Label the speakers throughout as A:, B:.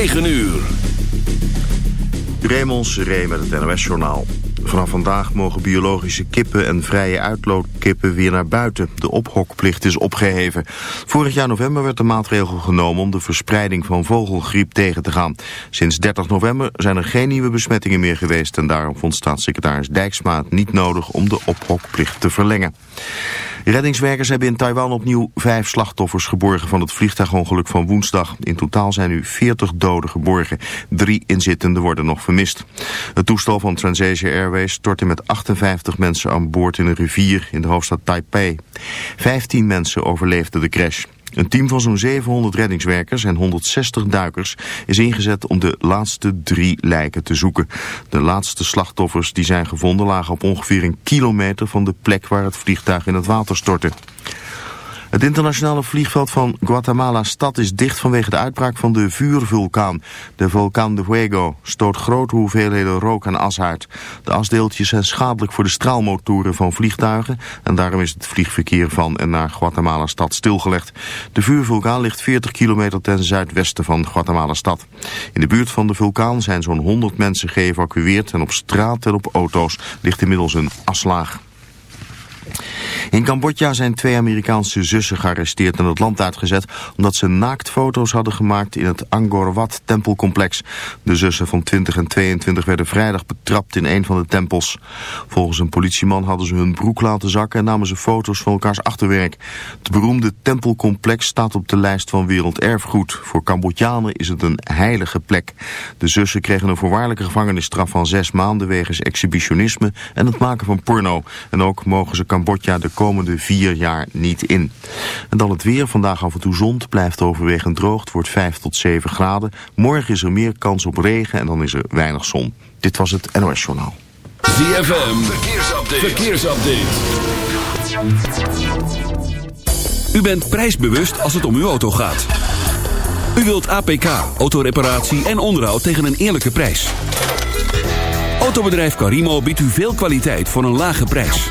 A: 9 uur.
B: Raymond Seré met het NOS-journaal. Vanaf vandaag mogen biologische kippen en vrije uitloopkippen weer naar buiten. De ophokplicht is opgeheven. Vorig jaar november werd de maatregel genomen om de verspreiding van vogelgriep tegen te gaan. Sinds 30 november zijn er geen nieuwe besmettingen meer geweest... en daarom vond staatssecretaris Dijksma het niet nodig om de ophokplicht te verlengen. Reddingswerkers hebben in Taiwan opnieuw vijf slachtoffers geborgen van het vliegtuigongeluk van woensdag. In totaal zijn nu 40 doden geborgen. Drie inzittenden worden nog vermist. Het toestel van Transasia Airways stortte met 58 mensen aan boord in een rivier in de hoofdstad Taipei. 15 mensen overleefden de crash. Een team van zo'n 700 reddingswerkers en 160 duikers is ingezet om de laatste drie lijken te zoeken. De laatste slachtoffers die zijn gevonden lagen op ongeveer een kilometer van de plek waar het vliegtuig in het water stortte. Het internationale vliegveld van Guatemala-stad is dicht vanwege de uitbraak van de vuurvulkaan. De vulkaan de Fuego stoot grote hoeveelheden rook en as uit. De asdeeltjes zijn schadelijk voor de straalmotoren van vliegtuigen... en daarom is het vliegverkeer van en naar Guatemala-stad stilgelegd. De vuurvulkaan ligt 40 kilometer ten zuidwesten van Guatemala-stad. In de buurt van de vulkaan zijn zo'n 100 mensen geëvacueerd... en op straat en op auto's ligt inmiddels een aslaag. In Cambodja zijn twee Amerikaanse zussen gearresteerd en het land uitgezet omdat ze naaktfoto's hadden gemaakt in het Angkor Wat tempelcomplex. De zussen van 20 en 22 werden vrijdag betrapt in een van de tempels. Volgens een politieman hadden ze hun broek laten zakken en namen ze foto's van elkaars achterwerk. Het beroemde tempelcomplex staat op de lijst van werelderfgoed. Voor Cambodjanen is het een heilige plek. De zussen kregen een voorwaardelijke gevangenisstraf van zes maanden wegens exhibitionisme en het maken van porno. En ook mogen ze Cambodja de komende vier jaar niet in. En dan het weer. Vandaag af en toe zon. blijft overwegend droog. Het wordt 5 tot 7 graden. Morgen is er meer kans op regen en dan is er weinig zon. Dit was het NOS Journaal.
A: ZFM. Verkeersupdate. Verkeersupdate. U bent prijsbewust als het om uw auto gaat. U wilt APK, autoreparatie en onderhoud tegen een eerlijke prijs. Autobedrijf Carimo biedt u veel kwaliteit voor een lage prijs.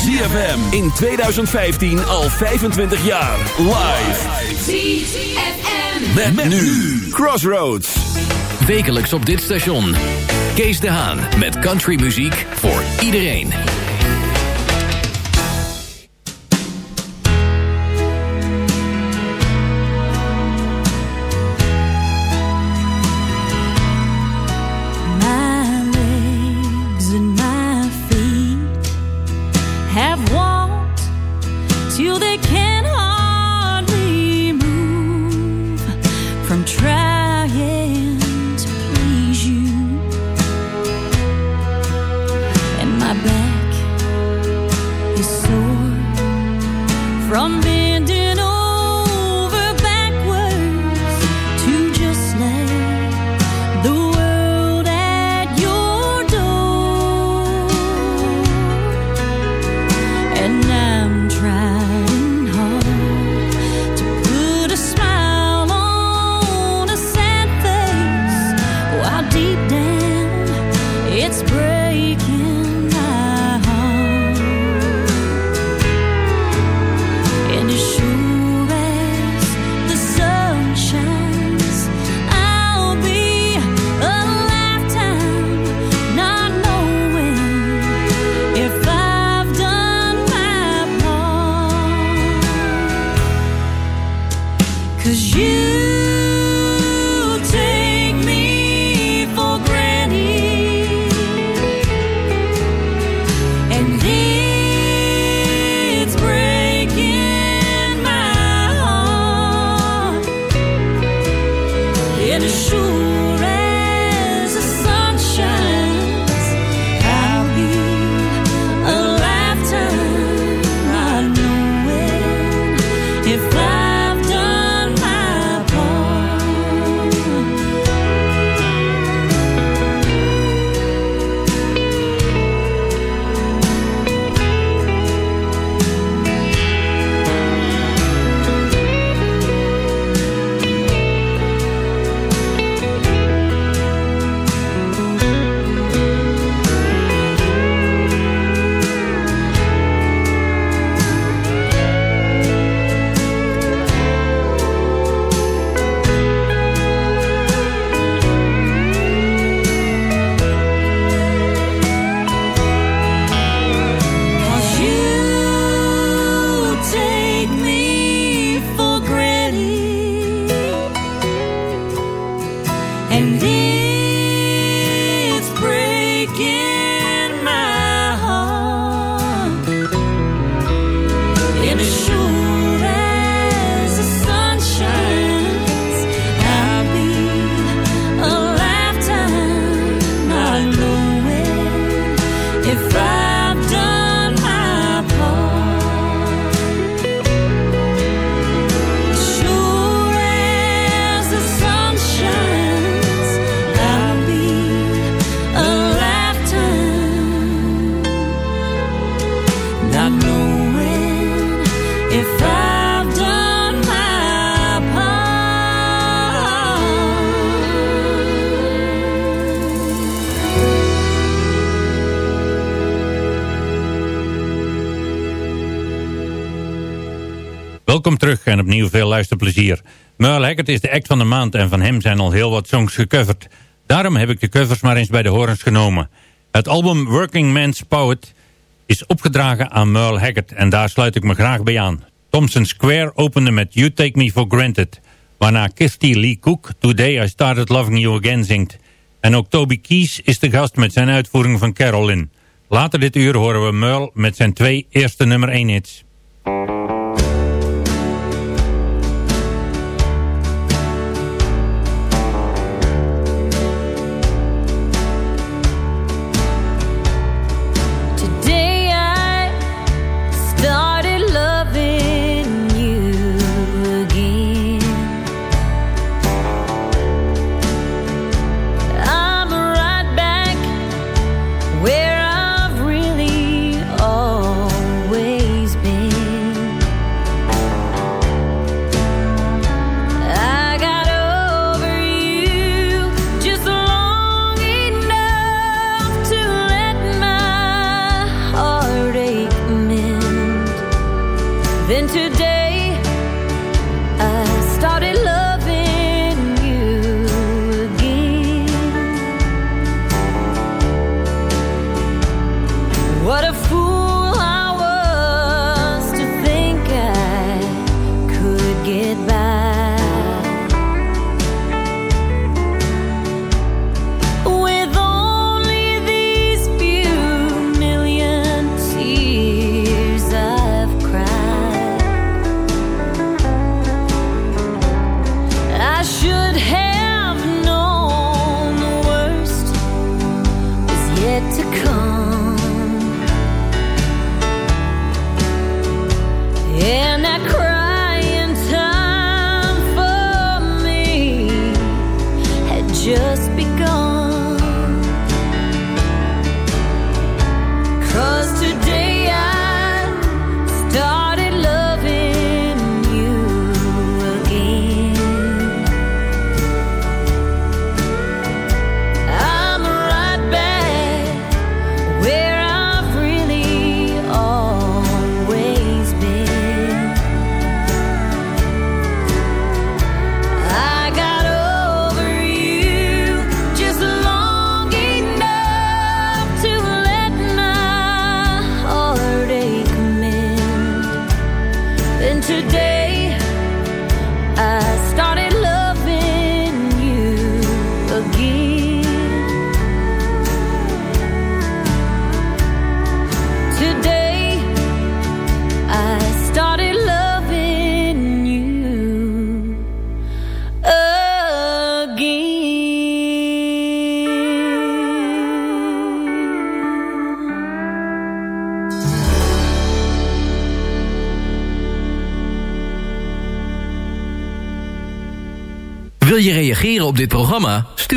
A: ZFM in 2015 al 25 jaar. Live.
C: ZFM.
A: Met, met nu Crossroads.
D: Wekelijks op dit station. Kees de Haan met countrymuziek voor iedereen.
E: En opnieuw veel luisterplezier. Merle Haggard is de act van de maand en van hem zijn al heel wat songs gecoverd. Daarom heb ik de covers maar eens bij de horens genomen. Het album Working Man's Poet is opgedragen aan Merle Haggard en daar sluit ik me graag bij aan. Thompson Square opende met You Take Me For Granted, waarna Kirsty Lee Cook Today I Started Loving You Again zingt. En ook Toby Keys is de gast met zijn uitvoering van Carolyn. Later dit uur horen we Merle met zijn twee eerste nummer 1 hits.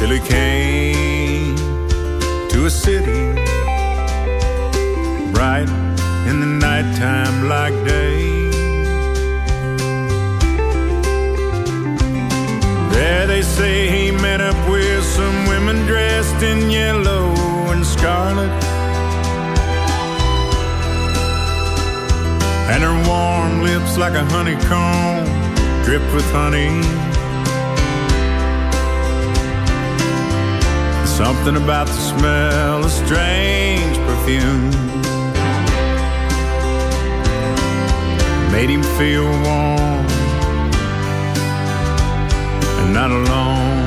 F: Till he came to a city bright in the nighttime like day. There they say he met up with some women dressed in yellow and scarlet. And her warm lips like a honeycomb dripped with honey. Something about the smell of strange perfume Made him feel warm And not alone.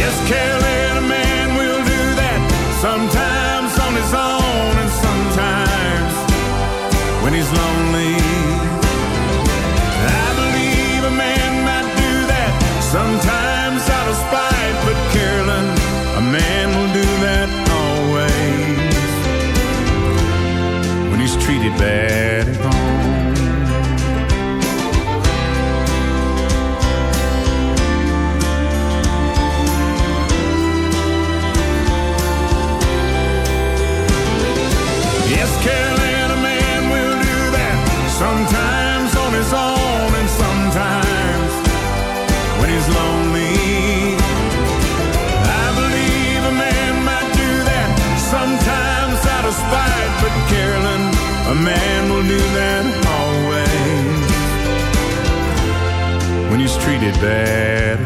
F: Yes, Kelly, a man will do that Sometimes on his own And sometimes when he's lonely. Sometimes out of spite, but Carolyn, a man will do that always when he's treated bad at home. But a man will do that always when he's treated bad.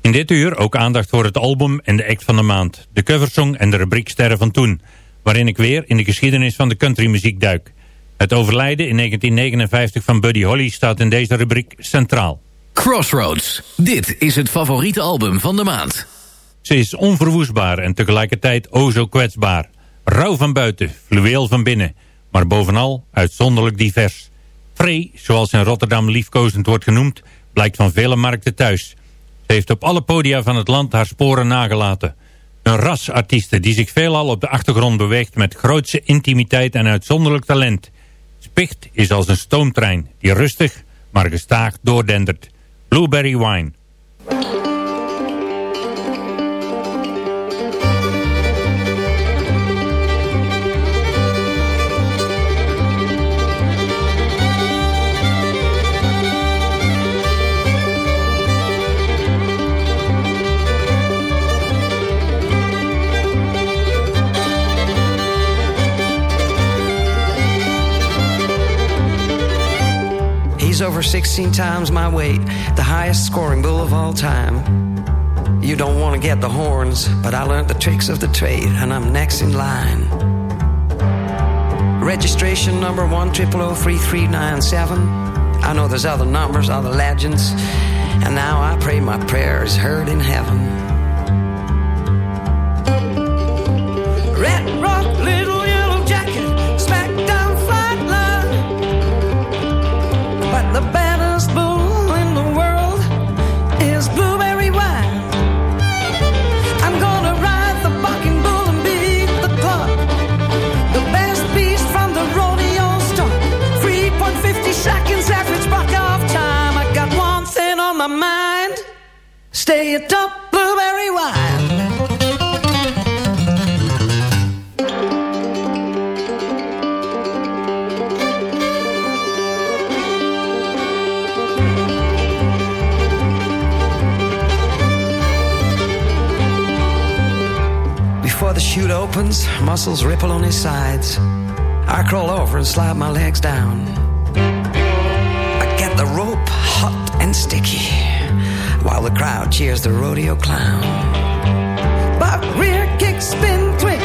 G: In dit uur ook aandacht voor het album en de act van de maand. De coversong en de rubriek Sterren van Toen. Waarin ik weer in de geschiedenis van de countrymuziek duik. Het overlijden in 1959 van Buddy Holly staat in deze rubriek centraal.
D: Crossroads. Dit is het favoriete album van de maand.
G: Ze is onverwoestbaar en tegelijkertijd o zo kwetsbaar. Rauw van buiten, fluweel van binnen. Maar bovenal uitzonderlijk divers. Free, zoals in Rotterdam liefkozend wordt genoemd, blijkt van vele markten thuis. Ze heeft op alle podia van het land haar sporen nagelaten. Een rasartieste die zich veelal op de achtergrond beweegt met grootse intimiteit en uitzonderlijk talent. Spicht is als een stoomtrein die rustig, maar gestaag doordendert. Blueberry Wine.
H: He's over 16 times my weight, the highest scoring bull of all time. You don't want to get the horns, but I learned the tricks of the trade, and I'm next in line. Registration number one triple O three three nine seven. I know there's other numbers, other legends, and now I pray my prayer is heard in heaven. Red rock, little the baddest the opens, muscles ripple on his sides. I crawl over and slide my legs down. I get the rope hot and sticky while the crowd cheers the rodeo clown. But rear kick, spin, twist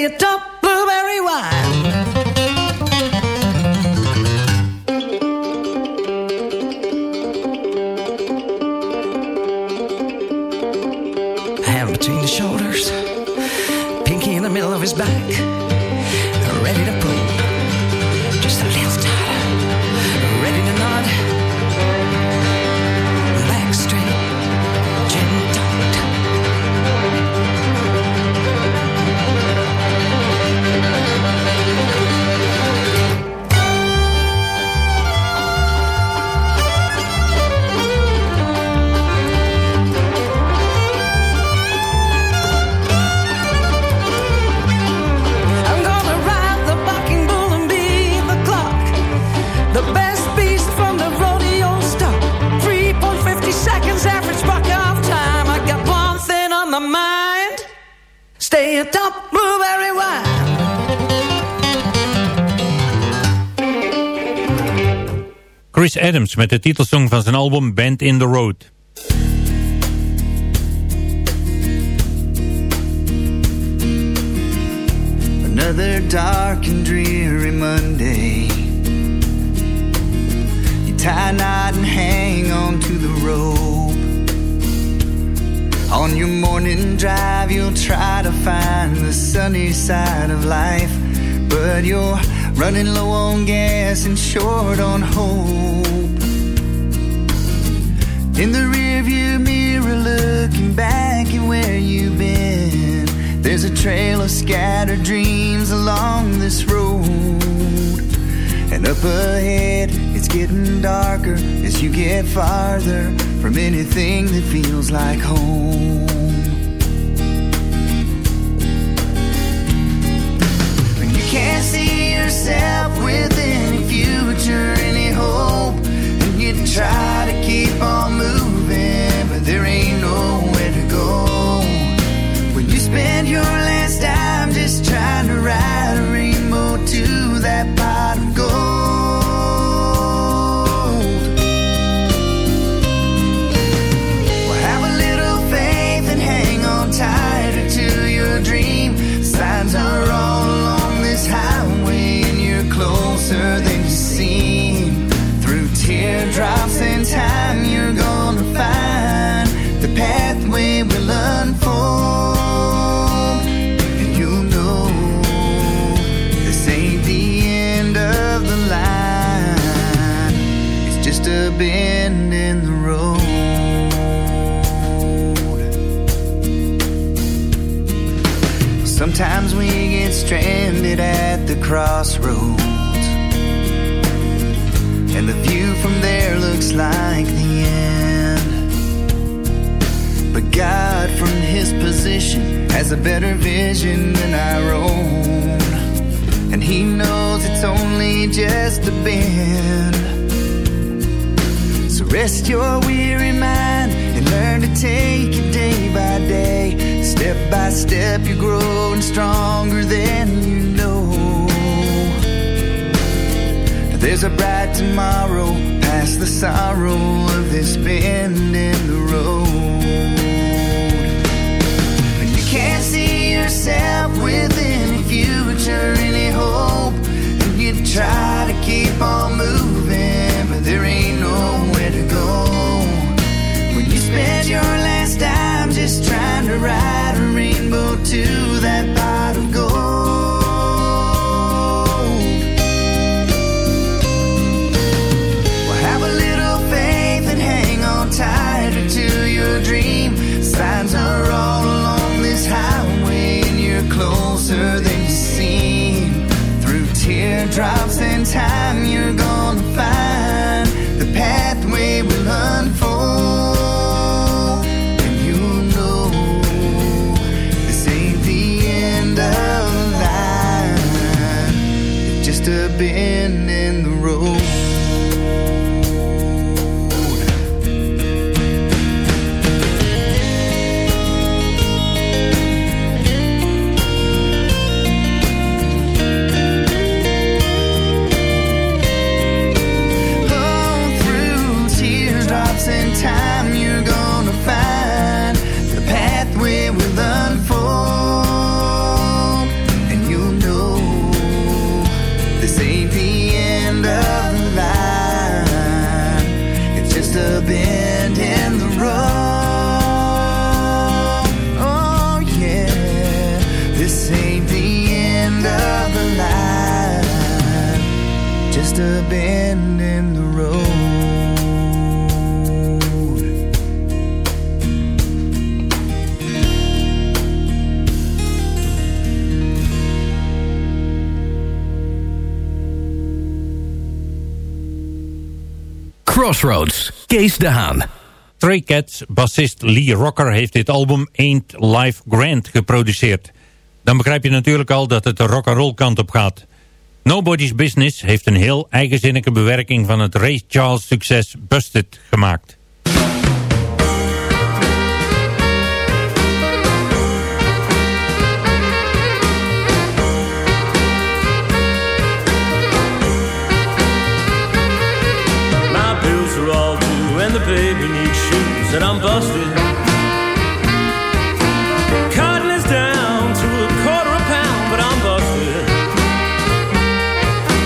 H: Stay atop
E: Chris Adams met de titelsong van zijn album Bend in the Road.
I: Another dark and dreary Monday. You tie a knot and hang on to the rope. On your morning drive, you'll try to find the sunny side of life. But you're running low on gas and short on hope. In the rearview mirror, looking back at where you've been, there's a trail of scattered dreams along this road. And up ahead, it's getting darker as you get farther from anything that feels like home. Like the end. But God, from his position, has a better vision than our own. And he knows it's only just a bend. So rest your weary mind and learn to take it day by day. Step by step, you're growing stronger than you know. There's a bright tomorrow past the sorrow of this bend in the road. When you can't see yourself with any future, any hope, and you try to keep on moving, but there ain't nowhere to go. When you spend your last dime just trying to ride a rainbow to that pot of gold. Dream. Signs are all along this highway, and you're closer than you seem. Through teardrops and time, you're gonna find
D: Crossroads, Kees de Haan.
E: Stray Cats bassist Lee Rocker heeft dit album Ain't Life Grand geproduceerd. Dan begrijp je natuurlijk al dat het de rock'n'roll kant op gaat. Nobody's Business heeft een heel eigenzinnige bewerking van het Ray Charles succes Busted gemaakt.
J: said
K: I'm busted. Cotton is down to a quarter a pound, but I'm busted.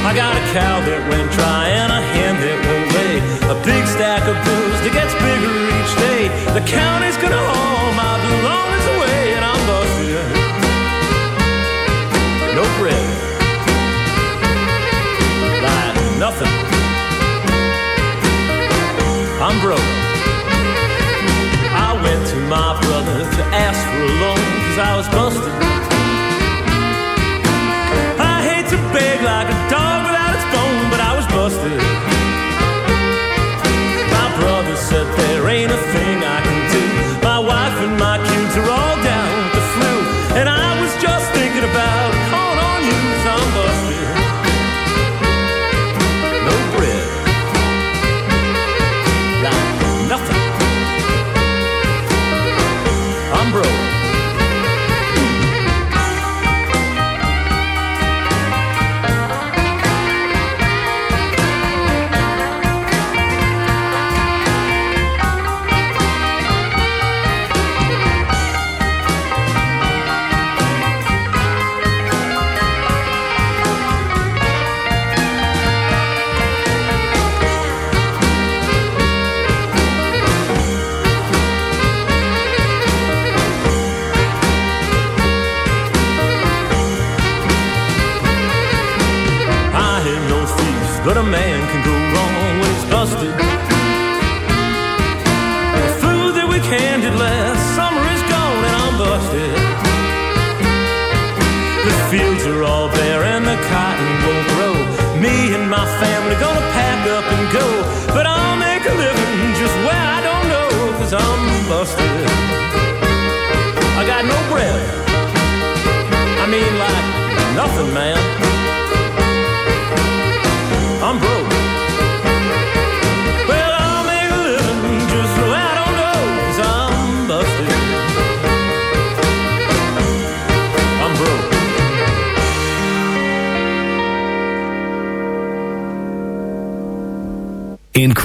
K: I got a cow that went dry and a hen that won't lay. A big stack of bills that gets bigger each day. The county's gonna haul my blues. I was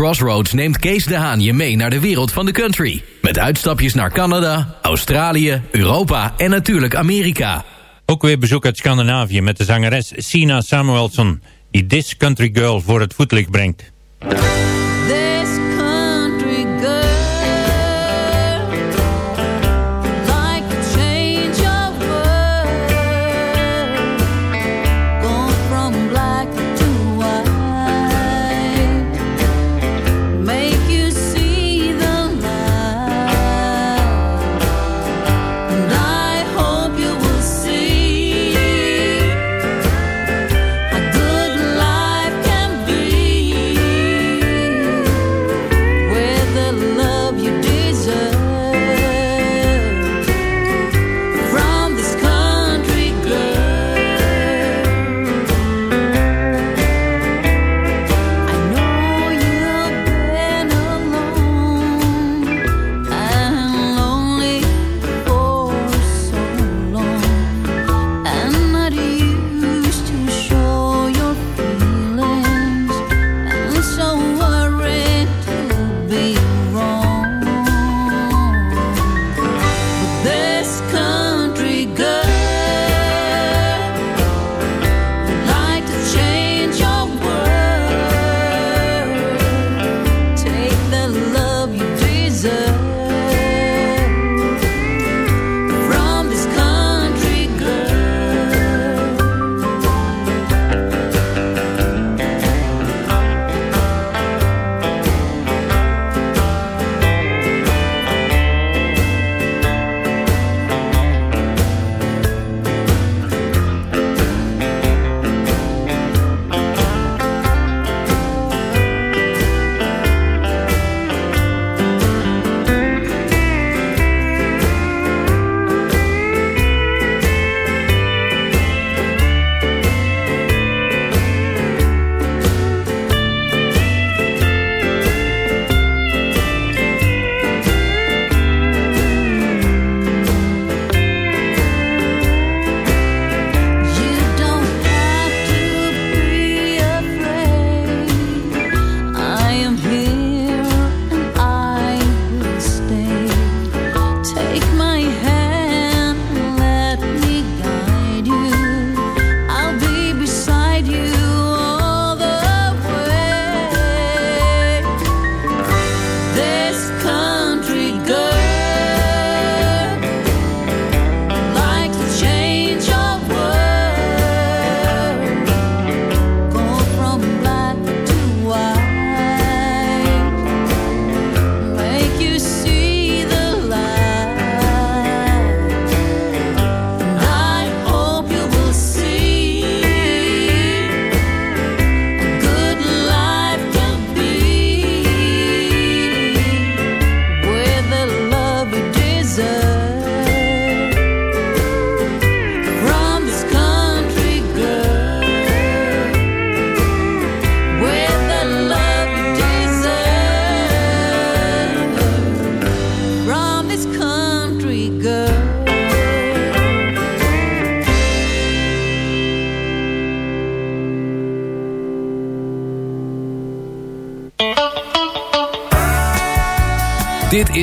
D: Crossroads neemt Kees de Haan je mee naar de wereld van de country. Met uitstapjes naar Canada, Australië, Europa en natuurlijk Amerika.
E: Ook weer bezoek uit Scandinavië met de zangeres Sina Samuelson... die This Country Girl voor het voetlicht brengt.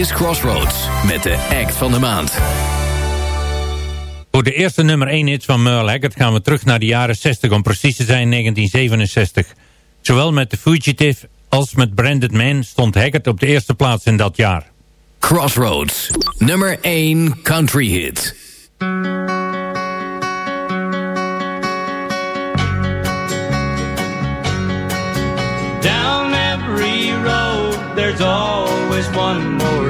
D: Is Crossroads met de act van de maand.
E: Voor de eerste nummer 1 hits van Merle Haggard gaan we terug naar de jaren 60, om precies te zijn 1967. Zowel met The Fugitive als met Branded Man stond Haggard op de eerste plaats in dat jaar.
D: Crossroads, nummer 1 country hit.
J: Down every road, there's always one more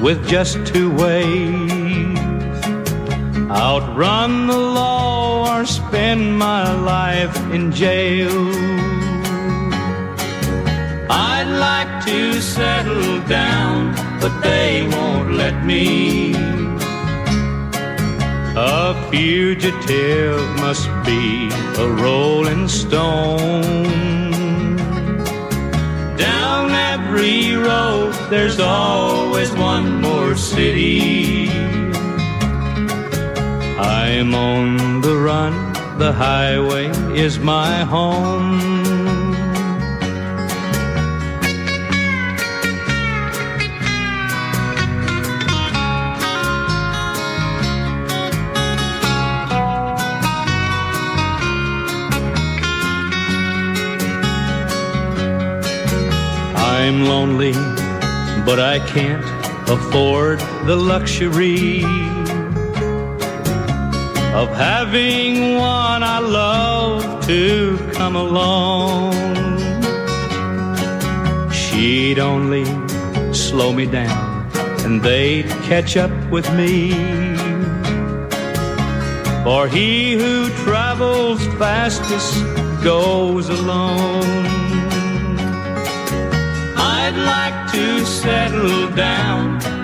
J: with just two ways. Outrun the law or spend my life in jail. I'd like to settle down, but they won't let me. A fugitive must be a rolling stone. Down every road, there's always one more city. I'm on the run, the highway is my home. I'm lonely, but I can't afford the luxury of having one I love to come along. She'd only slow me down and they'd catch up with me. For he who travels fastest goes alone. I'd like to settle down,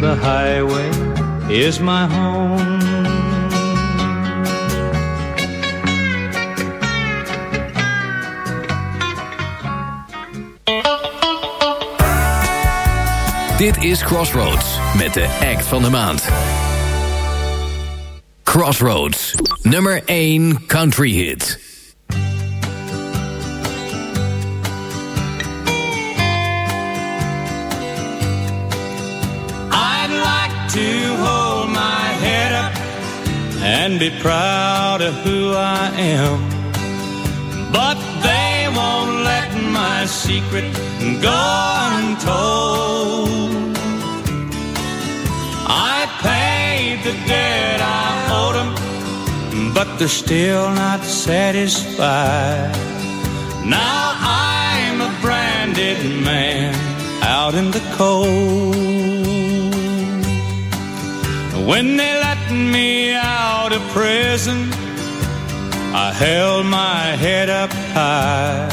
J: the highway is my home.
D: Dit is Crossroads met de act van de maand. Crossroads, nummer 1 country hit.
J: To hold my head up and be proud of who I am. But they won't let my secret go untold. I paid the debt I owed them, but they're still not satisfied. Now I'm a branded man out in the cold. When they let me out of prison, I held my head up high,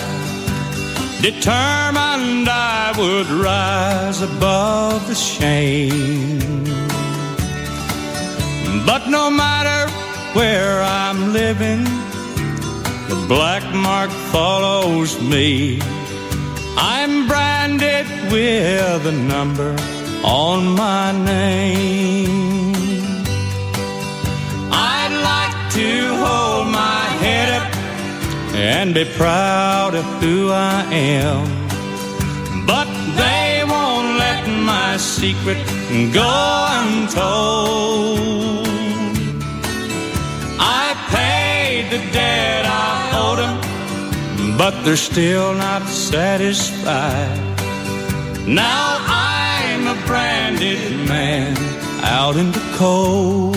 J: determined I would rise above the shame. But no matter where I'm living, the black mark follows me. I'm branded with a number on my name. I'd like to hold my head up and be proud of who I am. But they won't let my secret go untold. I paid the debt I owed them, but they're still not satisfied. Now I'm a branded man out in the cold.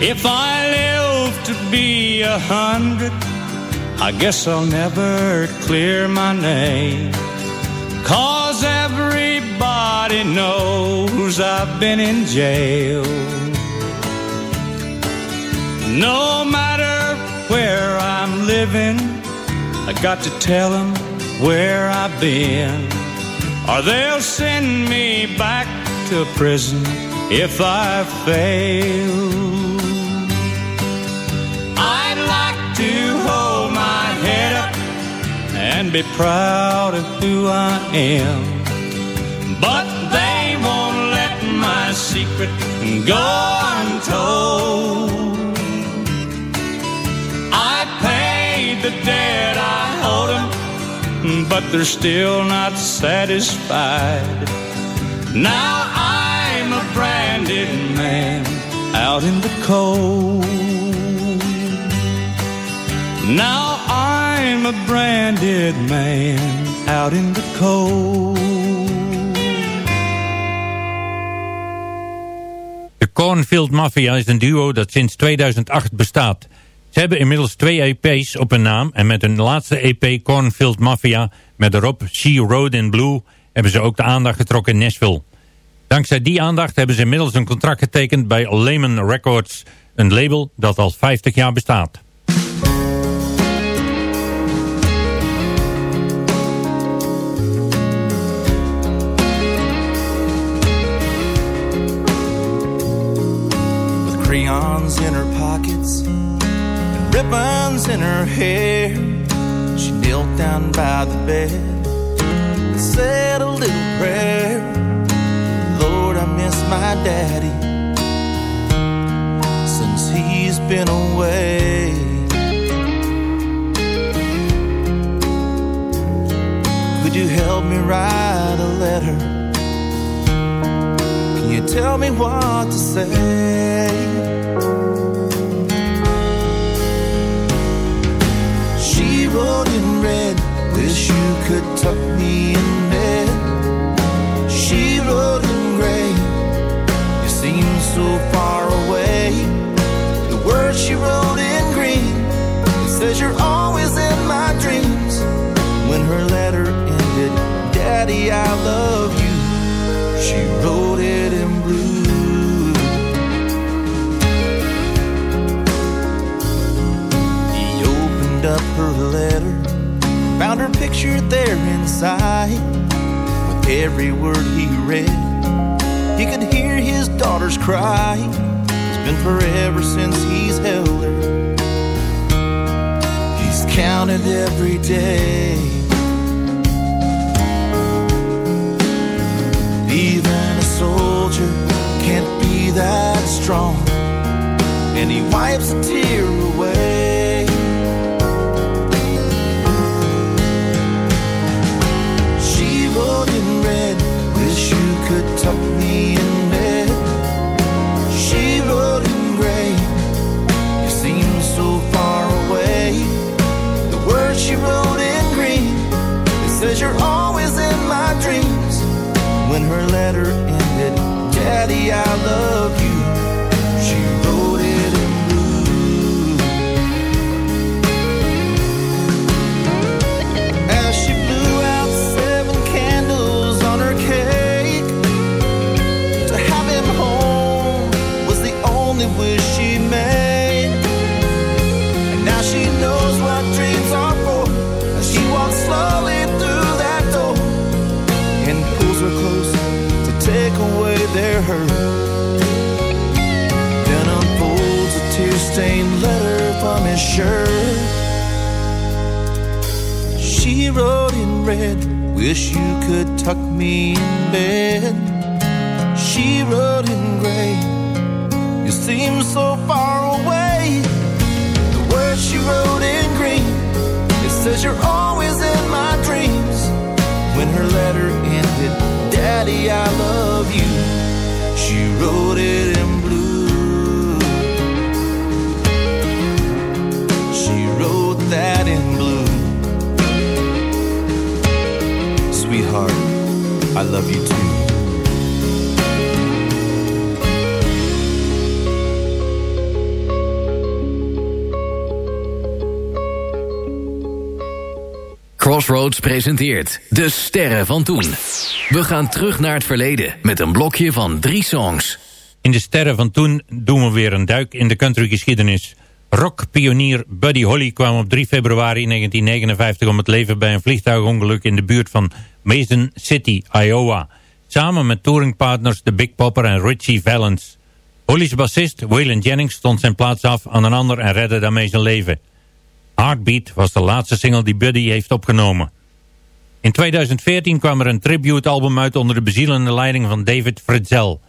J: If I live to be a hundred, I guess I'll never clear my name. Cause everybody knows I've been in jail. No matter where I'm living, I got to tell them where I've been. Or they'll send me back to prison if I fail. I'd like to hold my head up and be proud of who I am. But they won't let my secret go untold. Debt I owed them, but they're still not satisfied. Now I'm a branded man out in the cold. Now I'm a branded man out in the cold.
G: De Cornfield Mafia is een duo dat sinds 2008 bestaat. Ze hebben inmiddels twee EP's op hun naam en met hun laatste EP Cornfield Mafia met erop She Rode in Blue hebben ze ook de aandacht getrokken in Nashville. Dankzij die aandacht hebben ze inmiddels een contract getekend bij Lehman Records, een label dat al 50 jaar bestaat.
I: in her pockets ribbons in her hair. She knelt down by the bed and said a little prayer. Lord, I miss my daddy since he's been away. Could you help me write a letter? Can you tell me what to say? Red, wish you could tuck me in bed. She wrote in gray, you seem so far away. The words she wrote in green, it says you're always in my dreams. When her letter ended, Daddy, I love you. She wrote it in blue. He opened up her letter, found her picture there inside. With every word he read, he could hear his daughter's cry. It's been forever since he's held her. He's counted every day. Even a soldier can't be that strong. And he wipes a tear away. Could tuck me in bed. She wrote in gray, you seem so far away. The words she wrote in green, it says you're always in my dreams. When her letter ended, Daddy, I love
E: Presenteert De Sterren van Toen. We gaan terug naar het verleden met een blokje van drie songs.
G: In De Sterren van Toen doen we weer een duik in de countrygeschiedenis. Rockpionier Buddy Holly kwam op 3 februari 1959 om het leven bij een vliegtuigongeluk in de buurt van Mason City, Iowa. Samen met touringpartners The Big Popper en Richie Valens. Holly's bassist Waylon Jennings stond zijn plaats af aan een ander en redde daarmee zijn leven. Heartbeat was de laatste single die Buddy heeft opgenomen. In 2014 kwam er een tributealbum uit onder de bezielende leiding van David Fritzel.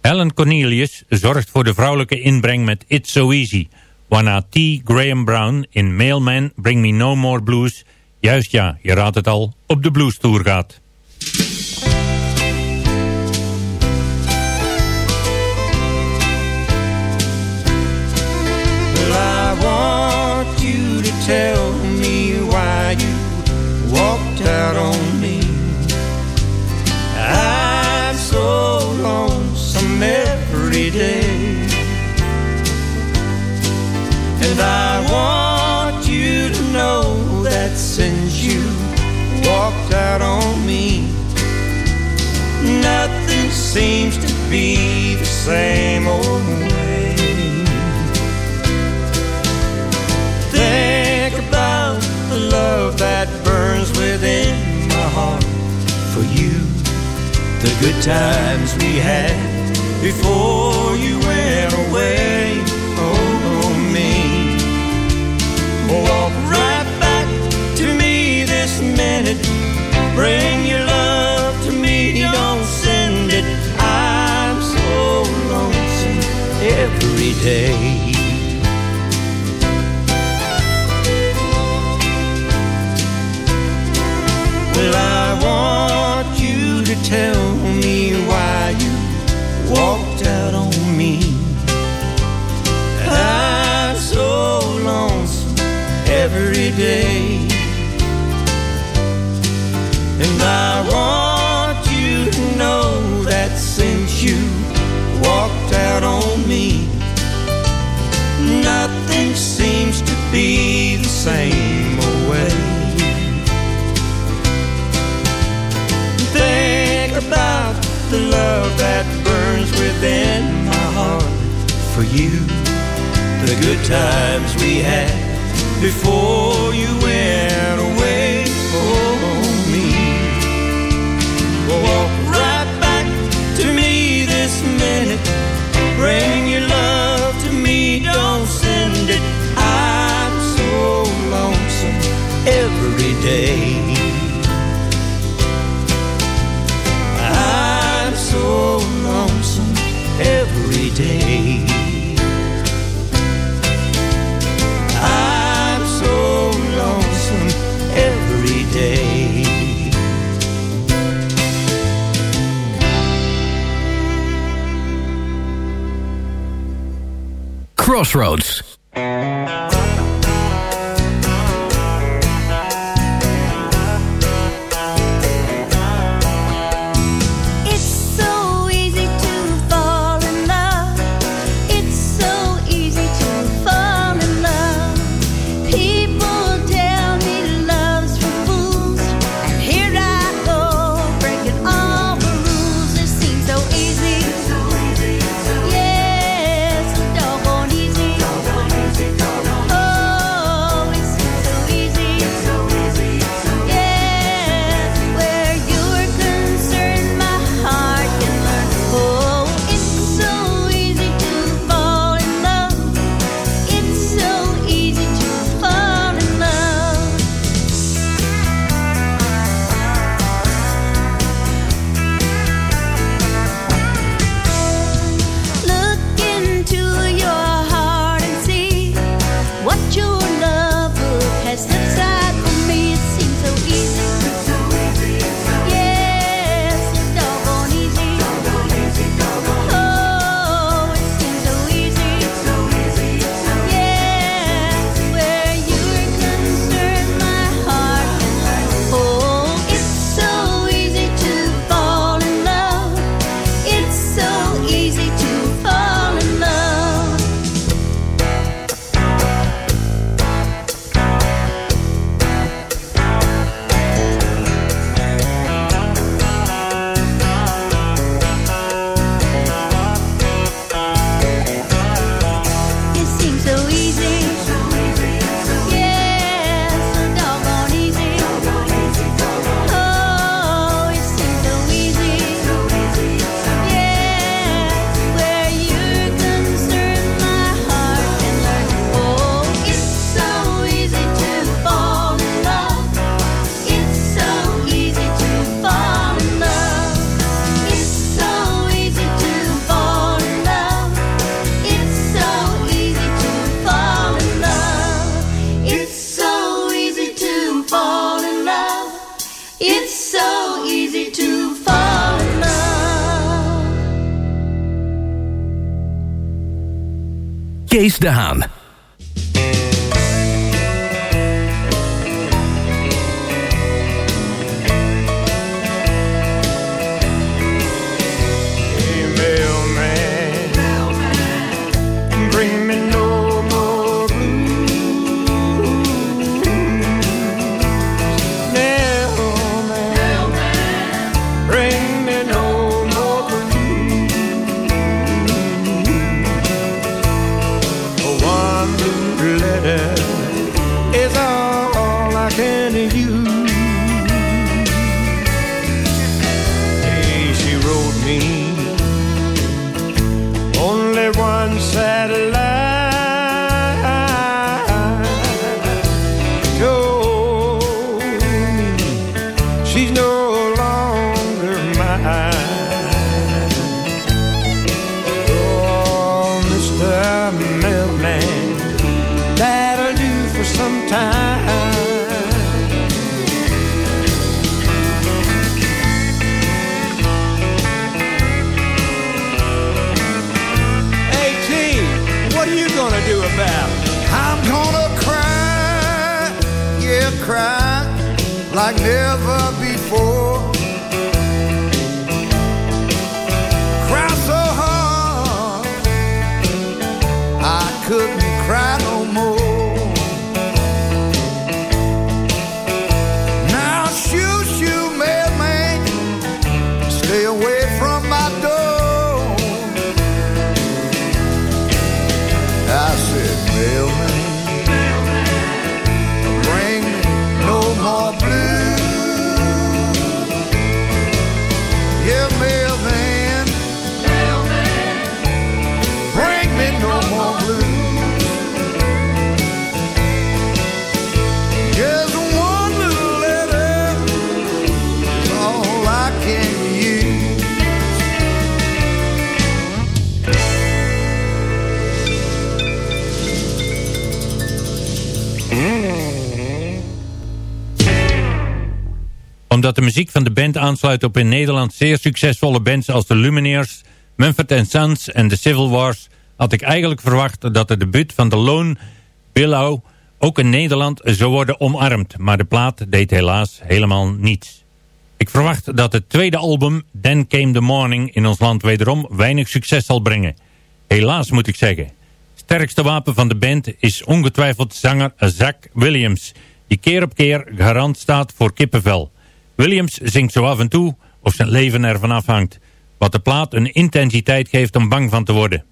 G: Helen Cornelius zorgt voor de vrouwelijke inbreng met It's So Easy... waarna T. Graham Brown in Mailman Bring Me No More Blues... juist ja, je raadt het al, op de blues tour gaat.
I: Tell me why you walked out on me. I'm so lonesome every day. And I want you to know that since you walked out on me, nothing seems to be the same old good times we had before you went away. And I want you to know that since you walked out on me, nothing seems to be the same away. Think about the love that burns within my heart for you. The good times we had before you
E: Crossroads.
I: Kees
G: Omdat de muziek van de band aansluit op in Nederland zeer succesvolle bands als de Lumineers, Mumford Sons en The Civil Wars, had ik eigenlijk verwacht dat de debuut van de Lone Billow ook in Nederland zou worden omarmd, maar de plaat deed helaas helemaal niets. Ik verwacht dat het tweede album, Then Came the Morning, in ons land wederom weinig succes zal brengen. Helaas moet ik zeggen. Sterkste wapen van de band is ongetwijfeld zanger Zach Williams, die keer op keer garant staat voor kippenvel. Williams zingt zo af en toe of zijn leven ervan afhangt, wat de plaat een intensiteit geeft om bang van te worden.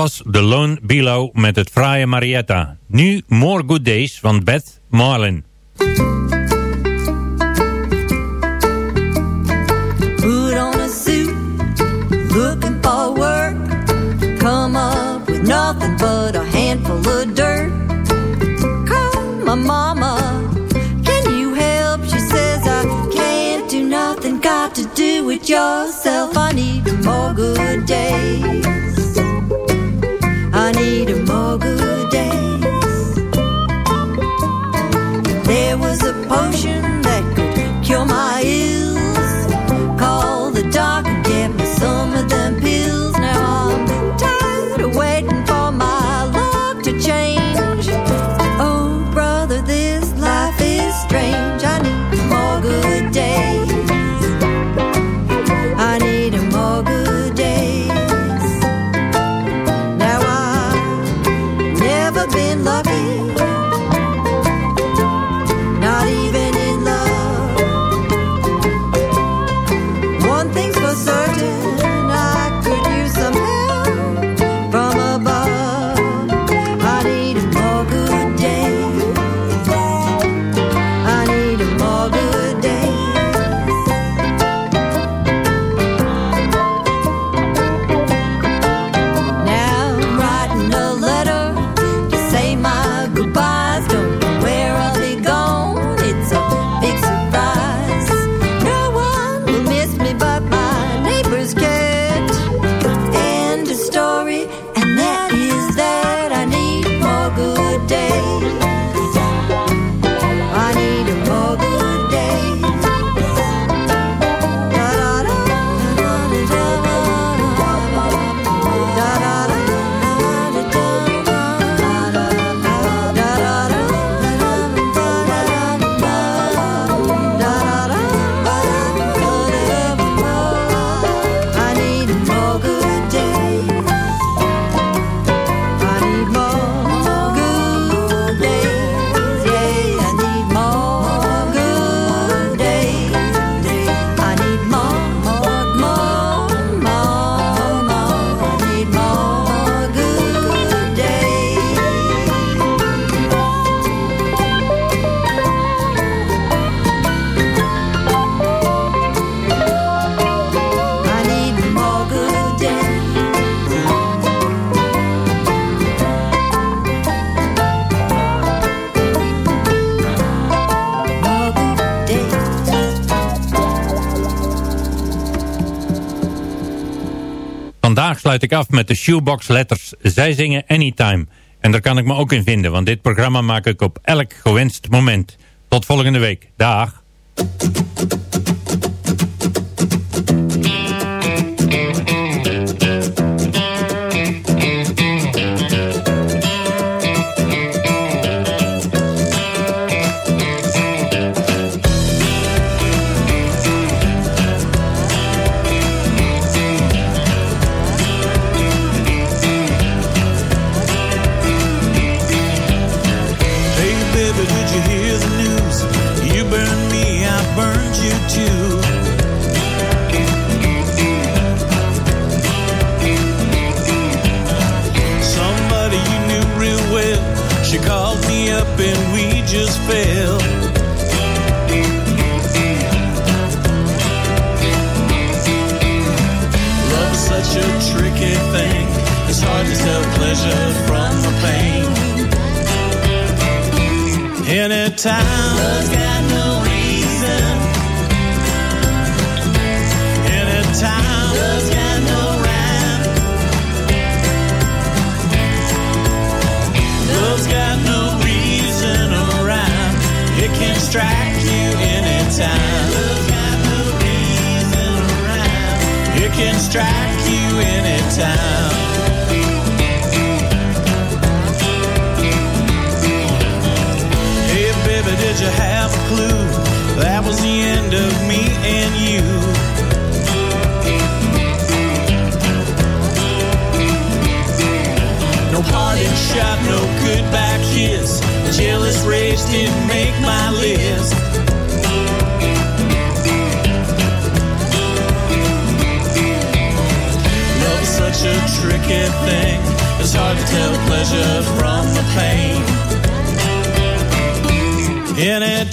E: was The Lone Below met het fraaie Marietta. Nu More Good Days van Beth Marlin. ik af met de Shoebox Letters. Zij zingen Anytime. En daar kan ik me ook in vinden, want dit programma maak ik op elk gewenst moment. Tot volgende week. Dag.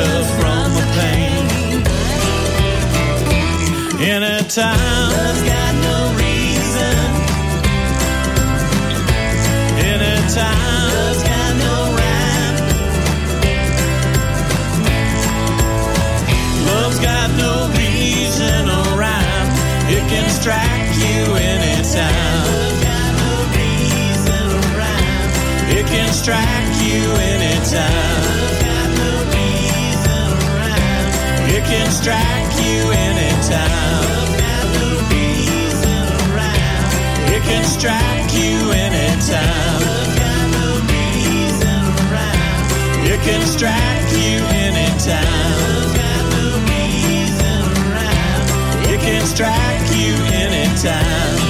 L: shelter from the pain. In a
H: time love's got no reason. In a time love's got no rhyme. Love's got no reason or rhyme. It can strike you anytime. It can strike you anytime can strike you anytime. It can strike you anytime. It can strike you anytime. It can strike you anytime.